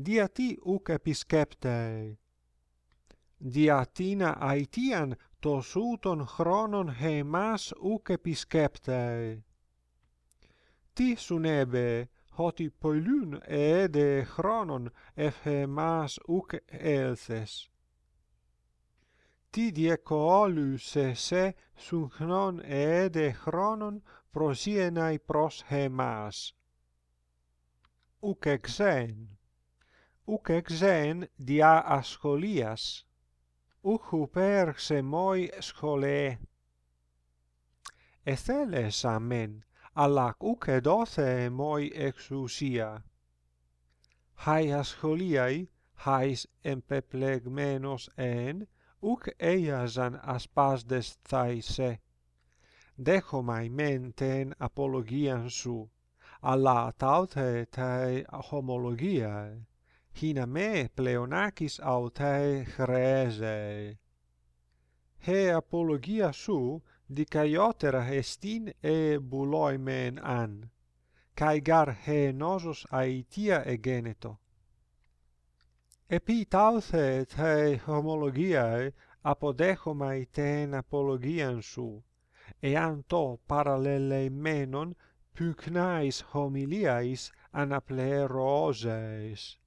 diati uc episceptei. Diatina aetian tos ούτων χρόνων χεμάς ουκ επισκέπταει. Τι σουνέμπε, ότι πολλούν έδε χρόνων εφεμάς ουκ έλθες. Τι διεκόλουσε σε σουγχνών έδε χρόνων προσίεναι προς χεμάς. Ουκ εξέν uc exen dia ascolias, uc huper xemoi schole. Etheles amen, alac uc edothe moi exousia. Hai ascoliai, hais empeplegmenos en, uc eiasan aspasdes thaise. Dechomai men ten apologian su, alla taute tae homologiae hina me pleonakis autae chreese. He apologia su dikaiotera estin e buloimen an, kai gar he nosos aitia egeneto. Epi tauthe te homologiae apodechomai ten apologian su, e anto parallele menon pycnais homiliais anapleroseis